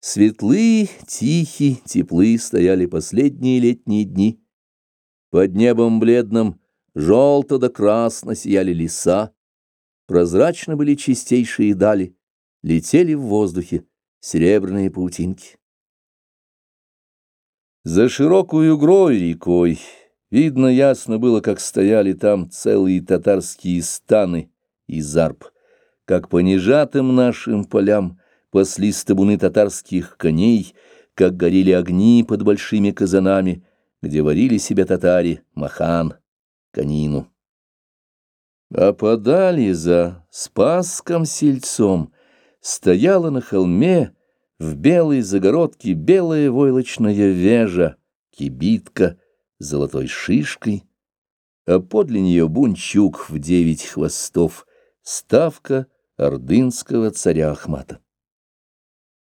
Светлы, тихи, теплы стояли последние летние дни. Под небом бледным желто да красно сияли леса, прозрачно были чистейшие дали, летели в воздухе серебряные паутинки. За широкую грой рекой видно ясно было, как стояли там целые татарские станы и зарб, как по нежатым нашим полям паслись табуны татарских коней, как горели огни под большими казанами, где варили себе татари махан, конину. А подали за Спасском сельцом стояла на холме в белой загородке белая войлочная вежа, кибитка с золотой шишкой, а подле нее бунчук в девять хвостов, ставка ордынского царя Ахмата.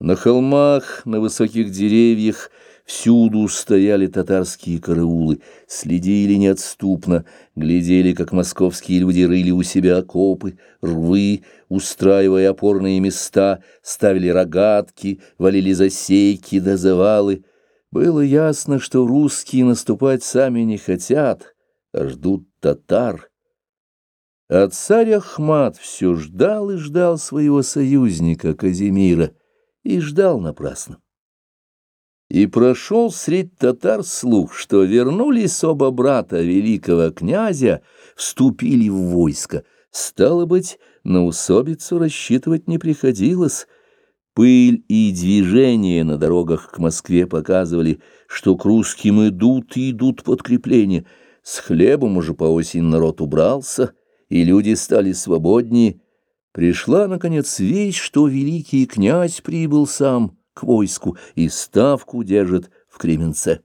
На холмах, на высоких деревьях всюду стояли татарские караулы, следили неотступно, глядели, как московские люди рыли у себя окопы, рвы, устраивая опорные места, ставили рогатки, валили засейки да завалы. Было ясно, что русские наступать сами не хотят, а ждут татар. А царь Ахмат все ждал и ждал своего союзника Казимира — и ждал напрасно. И прошел средь татар слух, что вернулись оба брата великого князя, вступили в войско. Стало быть, на усобицу рассчитывать не приходилось. Пыль и движение на дорогах к Москве показывали, что к русским идут и идут подкрепления. С хлебом уже по осень народ убрался, и люди стали свободнее, Пришла, наконец, весть, что великий князь прибыл сам к войску и ставку держит в Кременце.